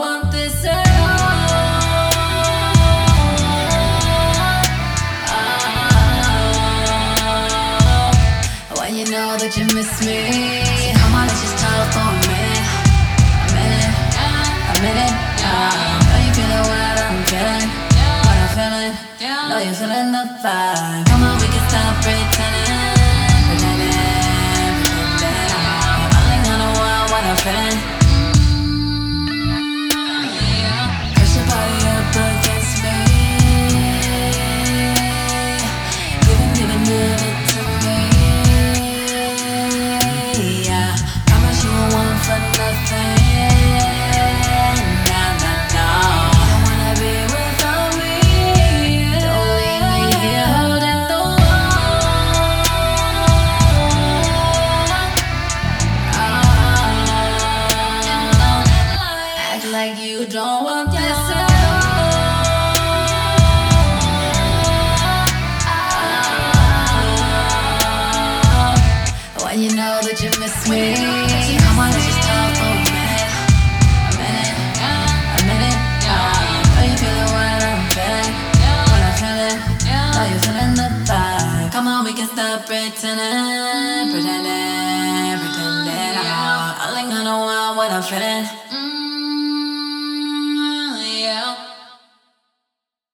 want this at all. Oh, you know that you miss me, so come on, let's just talk for a minute, a minute, a minute. Uh, know you feeling what I'm feeling, what I'm feeling. Know you're feeling the vibe. Come on, we can stop you don't want this at all. When you know that you miss me, come on, let's just talk for a minute, a minute, a minute. You feeling what I'm feeling, what I'm feeling. Know you feeling the vibe. Come on, we can stop pretending, pretending, pretending. I ain't gonna want what I'm feeling.